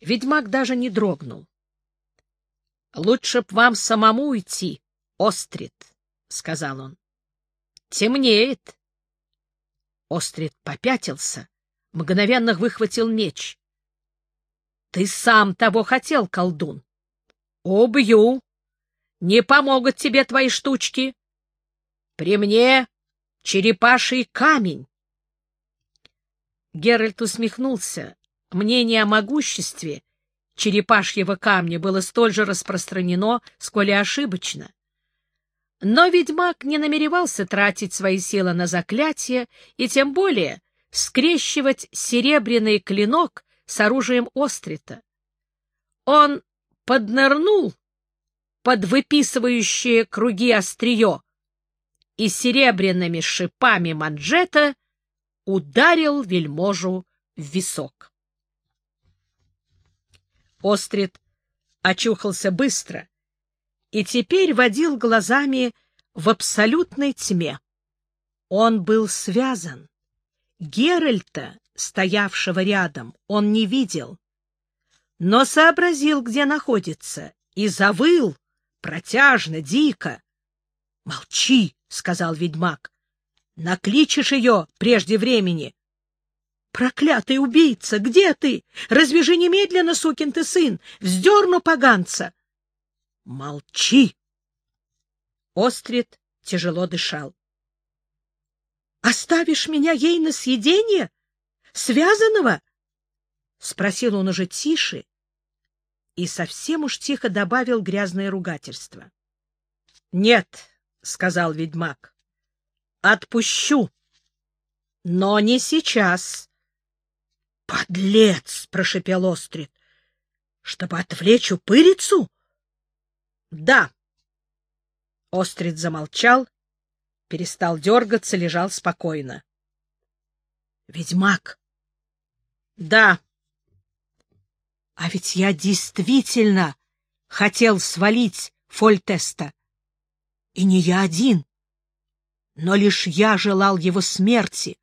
Ведьмак даже не дрогнул. — Лучше б вам самому уйти, Острид, — сказал он. — Темнеет. Острид попятился, мгновенно выхватил меч. — Ты сам того хотел, колдун. — Убью. Не помогут тебе твои штучки. При мне черепаший камень. Геральт усмехнулся. Мнение о могуществе черепашьего камня было столь же распространено, сколь и ошибочно. Но ведьмак не намеревался тратить свои силы на заклятие и тем более скрещивать серебряный клинок с оружием острита. Он поднырнул под выписывающие круги острие и серебряными шипами манжета ударил вельможу в висок. Острид очухался быстро и теперь водил глазами в абсолютной тьме. Он был связан. Геральта, стоявшего рядом, он не видел, но сообразил, где находится, и завыл протяжно, дико. — Молчи, — сказал ведьмак. Накличешь ее прежде времени. Проклятый убийца, где ты? Развяжи немедленно, сукин ты сын, вздерну поганца. Молчи. Острид тяжело дышал. Оставишь меня ей на съедение? Связанного? Спросил он уже тише и совсем уж тихо добавил грязное ругательство. — Нет, — сказал ведьмак, Отпущу. Но не сейчас. Подлец, прошепел Острид. Чтобы отвлечь упырицу? Да. Острид замолчал, перестал дергаться, лежал спокойно. Ведьмак. Да. А ведь я действительно хотел свалить Фольтеста. И не я один. Но лишь я желал его смерти.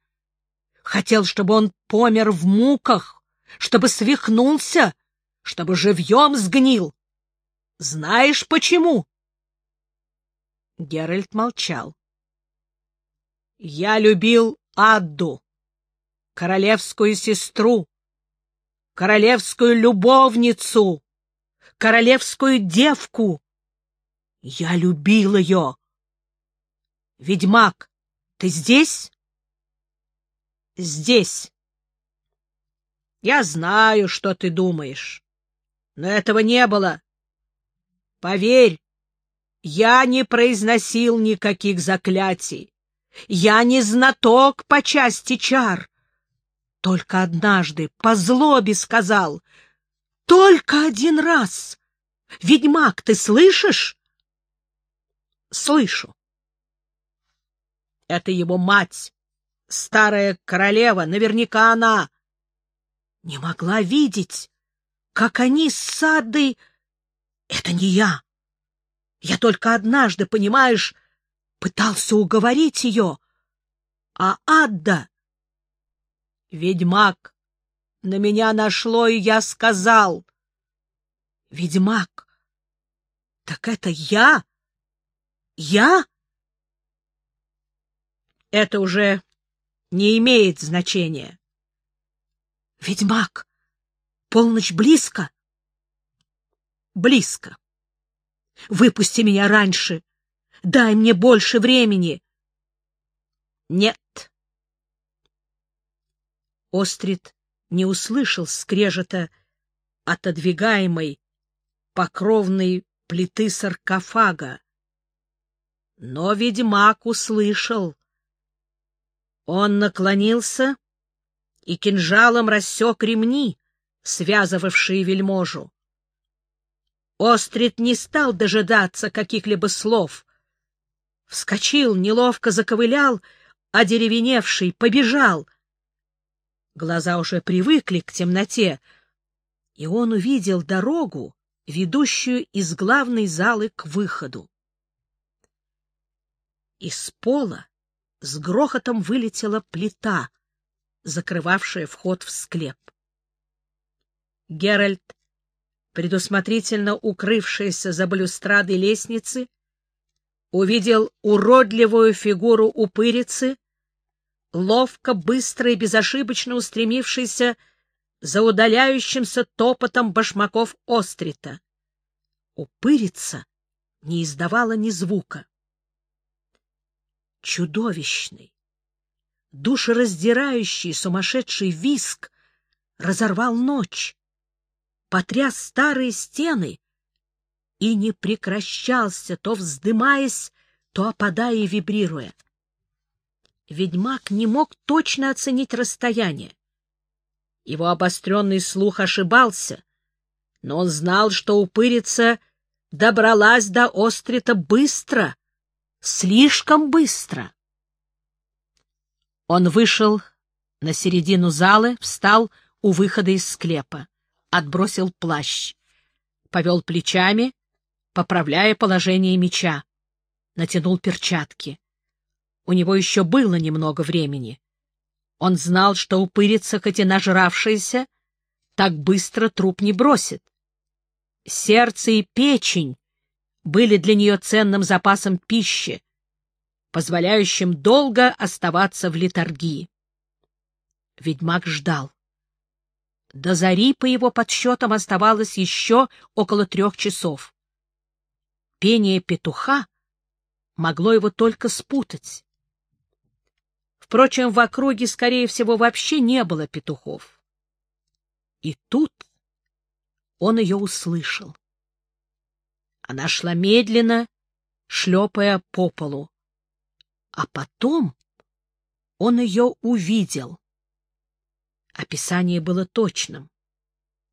Хотел, чтобы он помер в муках, чтобы свихнулся, чтобы живьем сгнил. Знаешь почему? Геральт молчал. Я любил Адду, королевскую сестру, королевскую любовницу, королевскую девку. Я любил ее. Ведьмак, ты здесь? Здесь. Я знаю, что ты думаешь, но этого не было. Поверь, я не произносил никаких заклятий. Я не знаток по части чар. Только однажды по злобе сказал. Только один раз. Ведьмак, ты слышишь? Слышу. Это его мать, старая королева, наверняка она. Не могла видеть, как они с Садой... Это не я. Я только однажды, понимаешь, пытался уговорить ее. А Адда... Ведьмак на меня нашло, и я сказал. Ведьмак, так это я? Я? это уже не имеет значения. — Ведьмак, полночь близко? — Близко. Выпусти меня раньше. Дай мне больше времени. — Нет. Острид не услышал скрежета отодвигаемой покровной плиты саркофага. Но ведьмак услышал — он наклонился и кинжалом рассек ремни, связывавшие вельможу. Острид не стал дожидаться каких-либо слов. Вскочил, неловко заковылял, одеревеневший, побежал. Глаза уже привыкли к темноте, и он увидел дорогу, ведущую из главной залы к выходу. Из пола с грохотом вылетела плита, закрывавшая вход в склеп. Геральт, предусмотрительно укрывшийся за балюстрадой лестницы, увидел уродливую фигуру упырицы, ловко, быстро и безошибочно устремившийся за удаляющимся топотом башмаков Острита. Упырица не издавала ни звука. Чудовищный, душераздирающий сумасшедший виск разорвал ночь, потряс старые стены и не прекращался, то вздымаясь, то опадая и вибрируя. Ведьмак не мог точно оценить расстояние. Его обостренный слух ошибался, но он знал, что упырица добралась до Острита быстро, слишком быстро. Он вышел на середину залы, встал у выхода из склепа, отбросил плащ, повел плечами, поправляя положение меча, натянул перчатки. У него еще было немного времени. Он знал, что упырица, хоть и нажравшаяся, так быстро труп не бросит. Сердце и печень были для нее ценным запасом пищи, позволяющим долго оставаться в литургии. Ведьмак ждал. До зари, по его подсчетам, оставалось еще около трех часов. Пение петуха могло его только спутать. Впрочем, в округе, скорее всего, вообще не было петухов. И тут он ее услышал. Она шла медленно, шлепая по полу. А потом он ее увидел. Описание было точным.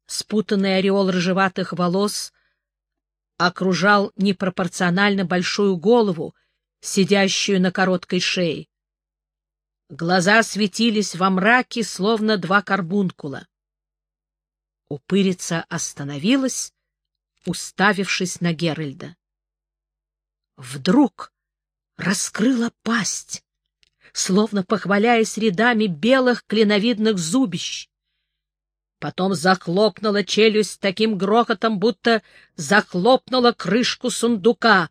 Спутанный ореол рыжеватых волос окружал непропорционально большую голову, сидящую на короткой шее. Глаза светились во мраке, словно два карбункула. Упырица остановилась, уставившись на Геральда. Вдруг раскрыла пасть, словно похваляясь рядами белых клиновидных зубищ. Потом захлопнула челюсть таким грохотом, будто захлопнула крышку сундука,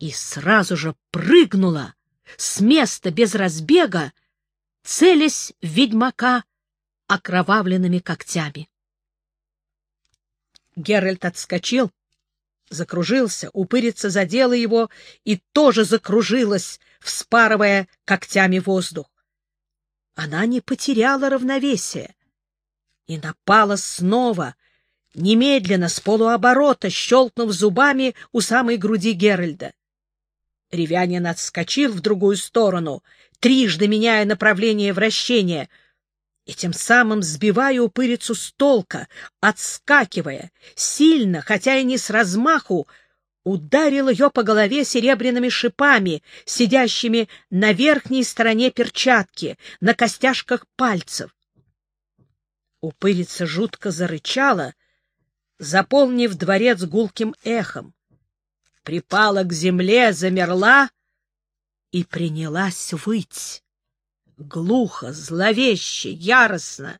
и сразу же прыгнула с места без разбега, целясь в ведьмака окровавленными когтями. Геральт отскочил, закружился, упырица задела его и тоже закружилась, вспарывая когтями воздух. Она не потеряла равновесия и напала снова, немедленно, с полуоборота, щелкнув зубами у самой груди Геральда. Ревянин отскочил в другую сторону, трижды меняя направление вращения, и тем самым сбивая упырицу с толка, отскакивая, сильно, хотя и не с размаху, ударил ее по голове серебряными шипами, сидящими на верхней стороне перчатки, на костяшках пальцев. Упырица жутко зарычала, заполнив дворец гулким эхом припала к земле, замерла и принялась выть. Глухо, зловеще, яростно.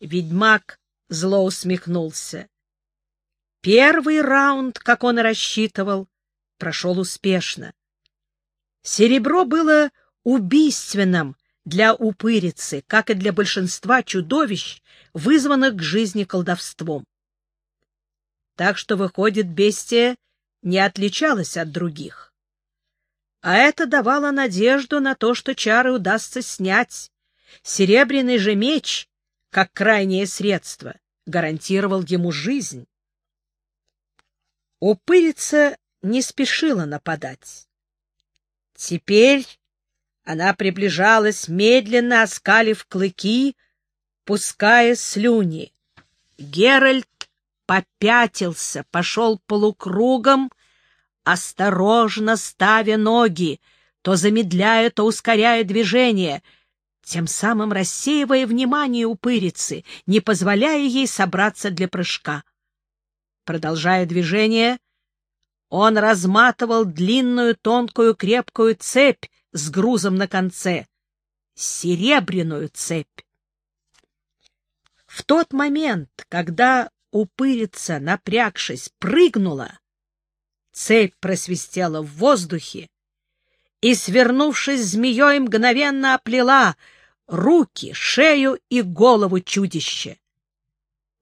Ведьмак зло усмехнулся. Первый раунд, как он и рассчитывал, прошел успешно. Серебро было убийственным для упырицы, как и для большинства чудовищ, вызванных к жизни колдовством. Так что, выходит, бестия не отличалась от других. А это давало надежду на то, что чары удастся снять. Серебряный же меч, как крайнее средство, гарантировал ему жизнь. Упырица не спешила нападать. Теперь она приближалась, медленно оскалив клыки, пуская слюни. Геральт попятился, пошел полукругом, осторожно ставя ноги, то замедляя, то ускоряя движение, тем самым рассеивая внимание упырицы, не позволяя ей собраться для прыжка. Продолжая движение, он разматывал длинную, тонкую, крепкую цепь с грузом на конце, серебряную цепь. В тот момент, когда упырица, напрягшись, прыгнула, цепь просвистела в воздухе и, свернувшись змеей, мгновенно оплела руки, шею и голову чудища.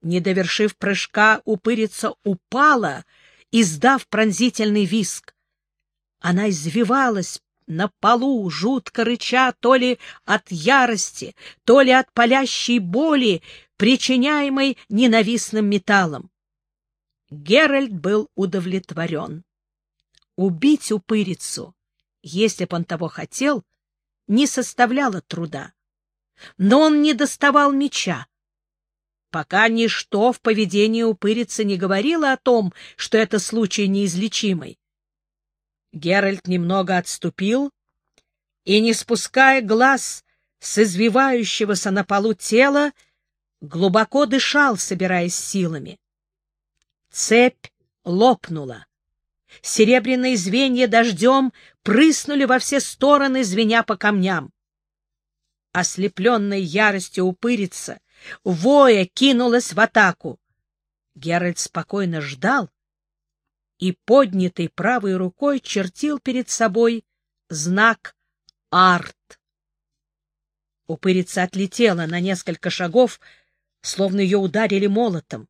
Не довершив прыжка, упырица упала, издав пронзительный виск. Она извивалась на полу, жутко рыча то ли от ярости, то ли от палящей боли, причиняемой ненавистным металлом. Геральт был удовлетворен. Убить упырицу, если б он того хотел, не составляло труда. Но он не доставал меча. Пока ничто в поведении упырицы не говорило о том, что это случай неизлечимый. Геральт немного отступил и, не спуская глаз с извивающегося на полу тела, глубоко дышал, собираясь силами. Цепь лопнула. Серебряные звенья дождем прыснули во все стороны, звеня по камням. Ослепленная яростью упырица, воя кинулась в атаку. Геральт спокойно ждал и поднятой правой рукой чертил перед собой знак «Арт». Упырица отлетела на несколько шагов, словно ее ударили молотом,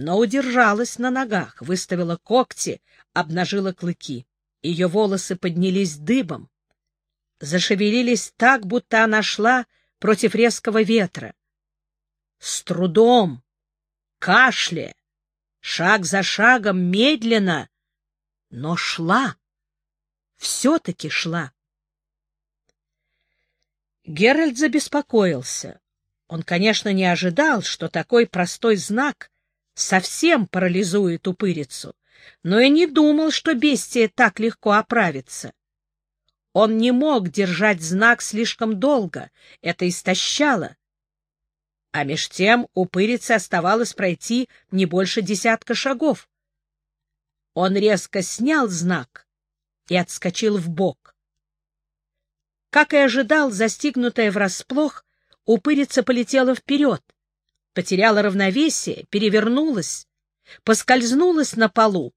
но удержалась на ногах, выставила когти, обнажила клыки. Ее волосы поднялись дыбом, зашевелились так, будто она шла против резкого ветра. С трудом, кашляя, шаг за шагом, медленно, но шла, все-таки шла. Геральт забеспокоился. Он, конечно, не ожидал, что такой простой знак совсем парализует упырицу, но и не думал, что бестия так легко оправится. Он не мог держать знак слишком долго, это истощало. А меж тем упырице оставалось пройти не больше десятка шагов. Он резко снял знак и отскочил в бок. Как и ожидал, застигнутая врасплох, упырица полетела вперед, потеряла равновесие, перевернулась, поскользнулась на полу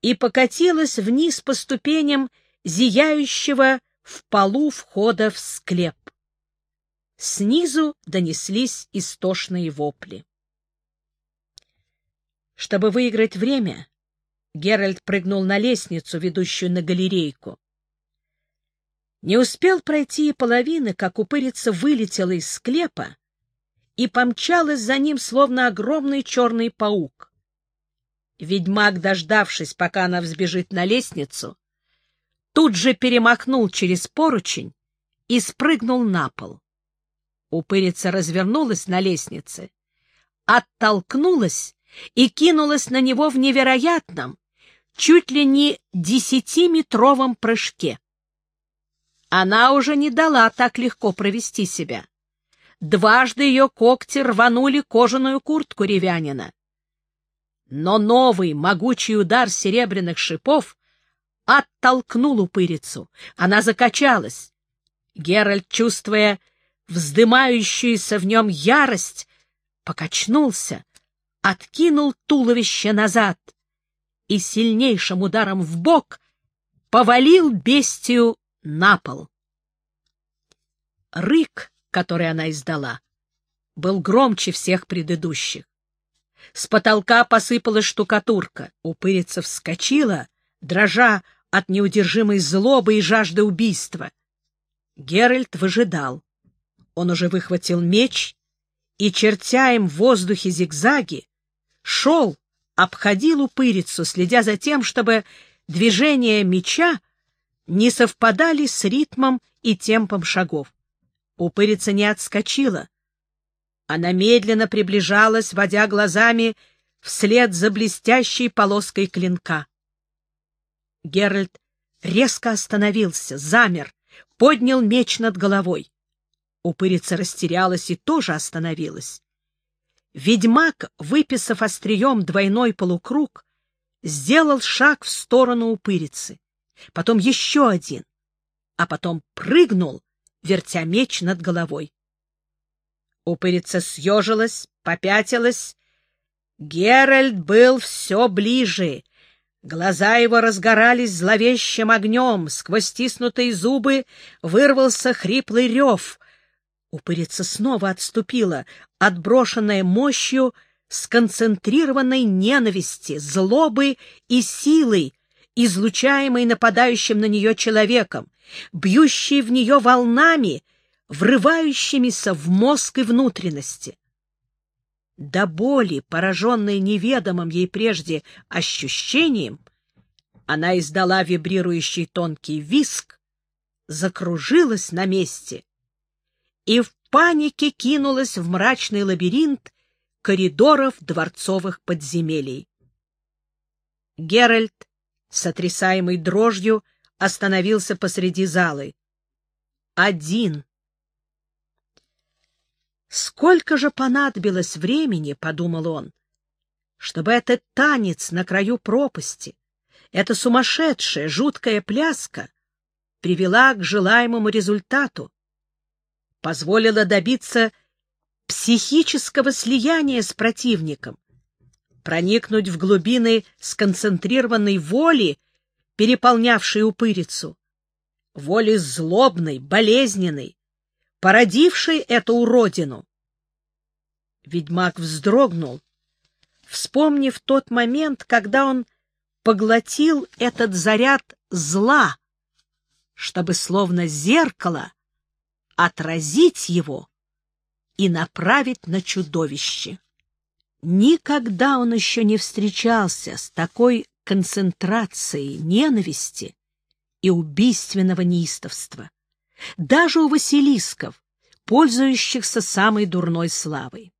и покатилась вниз по ступеням зияющего в полу входа в склеп. Снизу донеслись истошные вопли. Чтобы выиграть время, Геральт прыгнул на лестницу, ведущую на галерейку. Не успел пройти и половины, как упырица вылетела из склепа и помчалась за ним, словно огромный черный паук. Ведьмак, дождавшись, пока она взбежит на лестницу, тут же перемахнул через поручень и спрыгнул на пол. Упырица развернулась на лестнице, оттолкнулась и кинулась на него в невероятном, чуть ли не десятиметровом прыжке. Она уже не дала так легко провести себя. Дважды ее когти рванули кожаную куртку ревянина. Но новый могучий удар серебряных шипов оттолкнул упырицу. Она закачалась. Геральт, чувствуя вздымающуюся в нем ярость, покачнулся, откинул туловище назад и сильнейшим ударом в бок повалил бестию на пол. Рык, который она издала, был громче всех предыдущих. С потолка посыпалась штукатурка, упырица вскочила, дрожа от неудержимой злобы и жажды убийства. Геральт выжидал. Он уже выхватил меч и, чертя им в воздухе зигзаги, шел, обходил упырицу, следя за тем, чтобы движения меча не совпадали с ритмом и темпом шагов. Упырица не отскочила. Она медленно приближалась, водя глазами вслед за блестящей полоской клинка. Геральт резко остановился, замер, поднял меч над головой. Упырица растерялась и тоже остановилась. Ведьмак, выписав острием двойной полукруг, сделал шаг в сторону упырицы, потом еще один, а потом прыгнул, вертя меч над головой. Упырица съежилась, попятилась. Геральт был все ближе. Глаза его разгорались зловещим огнем, сквозь стиснутые зубы вырвался хриплый рев. Упырица снова отступила, отброшенная мощью сконцентрированной ненависти, злобы и силы, излучаемой нападающим на нее человеком, бьющей в нее волнами, врывающимися в мозг и внутренности. До боли, пораженной неведомым ей прежде ощущением, она издала вибрирующий тонкий виск, закружилась на месте и в панике кинулась в мрачный лабиринт коридоров дворцовых подземелий. Геральт, сотрясаемый дрожью, остановился посреди залы. Один. Сколько же понадобилось времени, — подумал он, — чтобы этот танец на краю пропасти, эта сумасшедшая, жуткая пляска привела к желаемому результату, позволила добиться психического слияния с противником, проникнуть в глубины сконцентрированной воли, переполнявшей упырицу, воли злобной, болезненной, породившей эту уродину. Ведьмак вздрогнул, вспомнив тот момент, когда он поглотил этот заряд зла, чтобы словно зеркало отразить его и направить на чудовище. Никогда он еще не встречался с такой концентрацией ненависти и убийственного неистовства. Даже у Василисков, пользующихся самой дурной славой.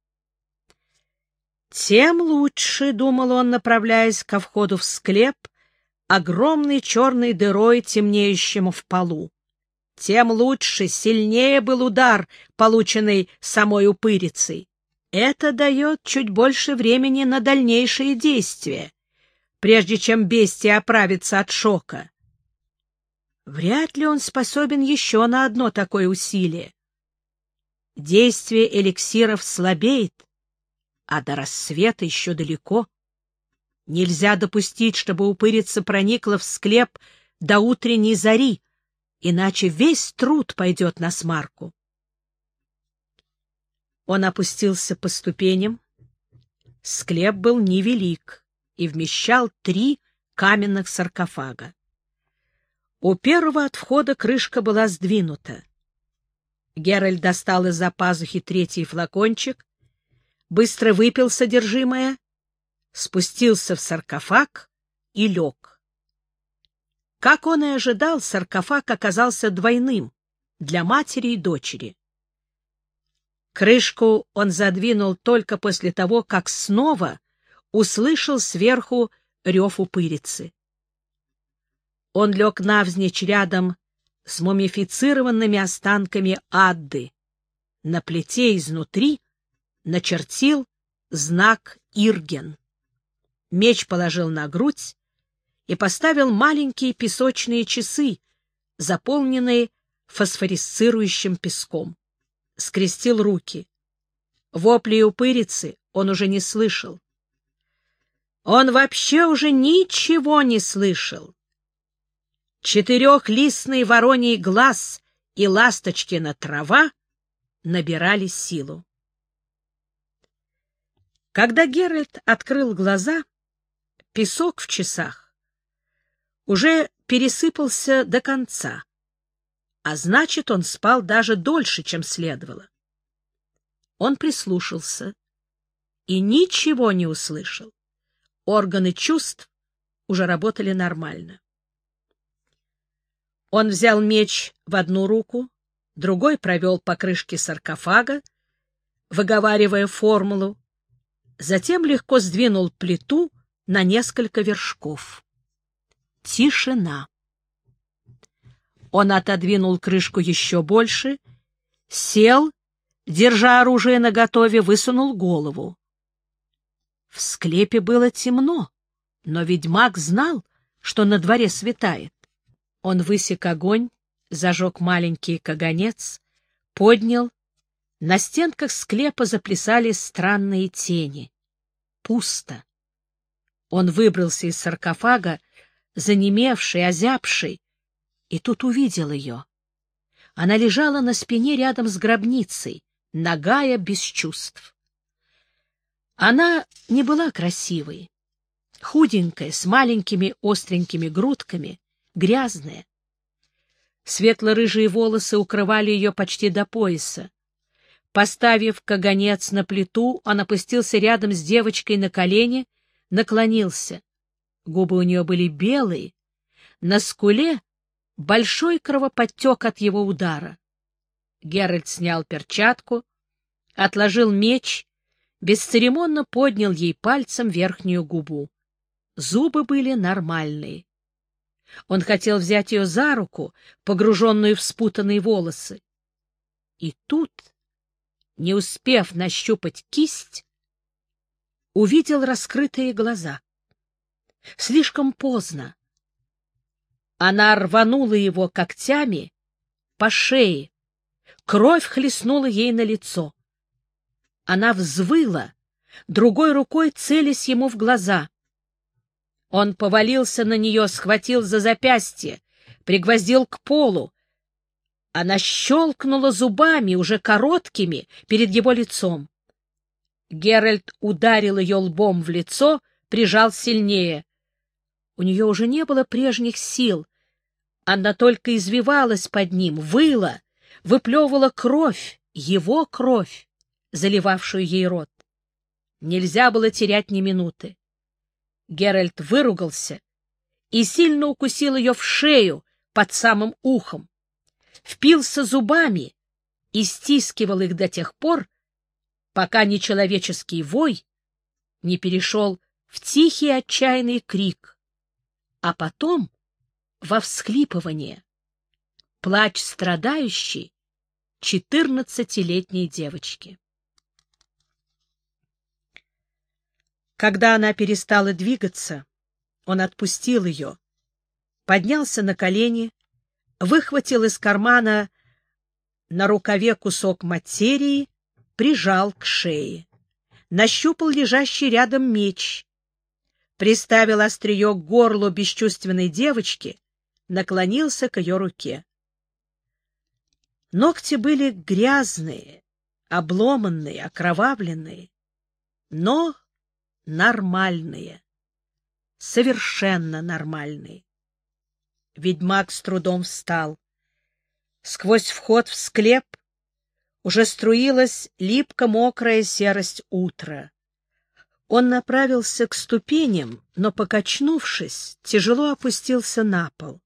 Тем лучше, — думал он, направляясь ко входу в склеп, огромной черной дырой, темнеющему в полу тем лучше, сильнее был удар, полученный самой упырицей. Это дает чуть больше времени на дальнейшие действия, прежде чем бестия оправится от шока. Вряд ли он способен еще на одно такое усилие. Действие эликсиров слабеет, а до рассвета еще далеко. Нельзя допустить, чтобы упырица проникла в склеп до утренней зари, иначе весь труд пойдет на смарку. Он опустился по ступеням. Склеп был невелик и вмещал три каменных саркофага. У первого от входа крышка была сдвинута. Геральт достал из-за пазухи третий флакончик, быстро выпил содержимое, спустился в саркофаг и лег. Как он и ожидал, саркофаг оказался двойным для матери и дочери. Крышку он задвинул только после того, как снова услышал сверху рев упырицы. Он лег навзничь рядом с мумифицированными останками Адды. На плите изнутри начертил знак Ирген. Меч положил на грудь, и поставил маленькие песочные часы, заполненные фосфорисцирующим песком. Скрестил руки. Вопли и упырицы он уже не слышал. Он вообще уже ничего не слышал. Четырехлистный вороний глаз и ласточкина трава набирали силу. Когда Геральт открыл глаза, песок в часах уже пересыпался до конца, а значит, он спал даже дольше, чем следовало. Он прислушался и ничего не услышал. Органы чувств уже работали нормально. Он взял меч в одну руку, другой провел по крышке саркофага, выговаривая формулу, затем легко сдвинул плиту на несколько вершков. Тишина. Он отодвинул крышку еще больше, сел, держа оружие наготове, высунул голову. В склепе было темно, но ведьмак знал, что на дворе светает. Он высек огонь, зажег маленький каганец, поднял, На стенках склепа заплясали странные тени. Пусто. Он выбрался из саркофага, занемевший, озябший, и тут увидел ее. Она лежала на спине рядом с гробницей, нагая без чувств. Она не была красивой, худенькая, с маленькими остренькими грудками, грязная. Светло-рыжие волосы укрывали ее почти до пояса. Поставив каганец на плиту, он опустился рядом с девочкой на колени, наклонился. Губы у нее были белые, на скуле большой кровоподтек от его удара. Геральт снял перчатку, отложил меч, бесцеремонно поднял ей пальцем верхнюю губу. Зубы были нормальные. Он хотел взять ее за руку, погруженную в спутанные волосы. И тут, не успев нащупать кисть, увидел раскрытые глаза. Слишком поздно. Она рванула его когтями по шее. Кровь хлестнула ей на лицо. Она взвыла, другой рукой целясь ему в глаза. Он повалился на нее, схватил за запястье, пригвоздил к полу. Она щелкнула зубами, уже короткими, перед его лицом. Геральт ударил ее лбом в лицо, прижал сильнее. У нее уже не было прежних сил. Она только извивалась под ним, выла, выплевывала кровь, его кровь, заливавшую ей рот. Нельзя было терять ни минуты. Геральт выругался и сильно укусил ее в шею под самым ухом, впился зубами и стискивал их до тех пор, пока нечеловеческий вой не перешел в тихий отчаянный крик — а потом во всхлипывание. Плач страдающей четырнадцатилетней девочки. Когда она перестала двигаться, он отпустил ее, поднялся на колени, выхватил из кармана на рукаве кусок материи, прижал к шее. Нащупал лежащий рядом меч, приставил острие к горлу бесчувственной девочки, наклонился к ее руке. Ногти были грязные, обломанные, окровавленные, но нормальные, совершенно нормальные. Ведьмак с трудом встал. Сквозь вход в склеп уже струилась липко-мокрая серость утра. Он направился к ступеням, но, покачнувшись, тяжело опустился на пол.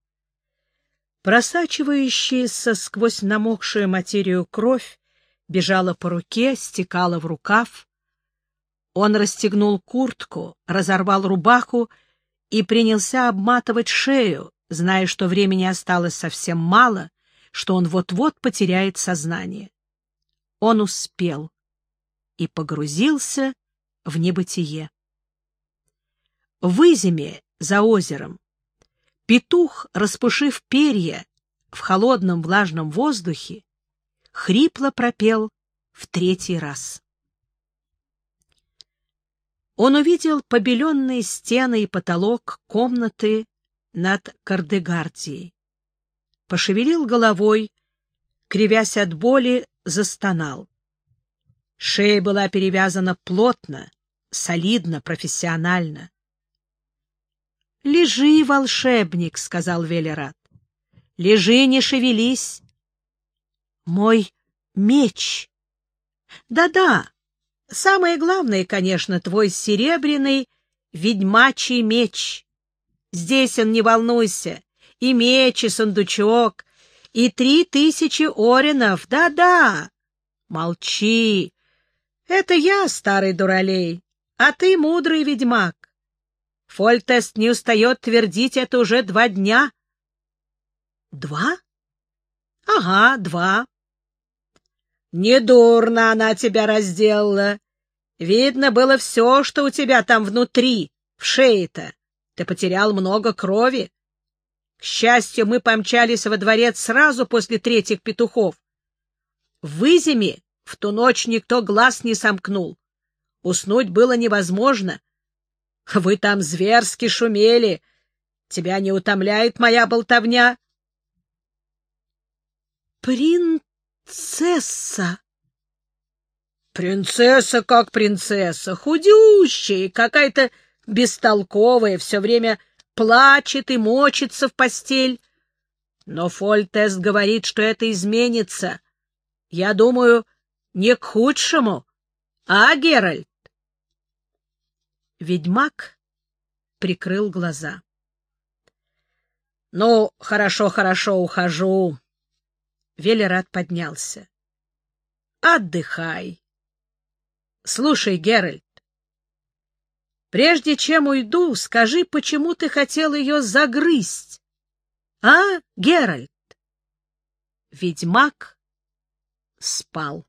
Просачивающаяся сквозь намокшую материю кровь бежала по руке, стекала в рукав. Он расстегнул куртку, разорвал рубаху и принялся обматывать шею, зная, что времени осталось совсем мало, что он вот-вот потеряет сознание. Он успел и погрузился в небытие. В Изиме, за озером, петух, распушив перья в холодном влажном воздухе, хрипло пропел в третий раз. Он увидел побеленные стены и потолок комнаты над Кардегардией. Пошевелил головой, кривясь от боли, застонал. Шея была перевязана плотно, солидно, профессионально. — Лежи, волшебник, — сказал Велерат. — Лежи, не шевелись. — Мой меч. Да — самое главное, конечно, твой серебряный ведьмачий меч. Здесь он, не волнуйся, и меч, и сундучок, и три тысячи оренов, да-да. Молчи, это я, старый дуралей, а ты мудрый ведьмак. Фольтест не устает твердить это уже два дня. Два? Ага, два. Недурно она тебя разделала. Видно было все, что у тебя там внутри, в шее-то. Ты потерял много крови. К счастью, мы помчались во дворец сразу после третьих петухов. В Изиме В ту ночь никто глаз не сомкнул. Уснуть было невозможно. Вы там зверски шумели. Тебя не утомляет моя болтовня? Принцесса! Принцесса как принцесса, худющая, какая-то бестолковая, все время плачет и мочится в постель. Но Фольтест говорит, что это изменится. Я думаю, не к худшему. А, Геральт? Ведьмак прикрыл глаза. — Ну, хорошо, хорошо, ухожу. Велерат поднялся. — Отдыхай. Слушай, Геральт, прежде чем уйду, скажи, почему ты хотел ее загрызть? А, Геральт? Ведьмак спал.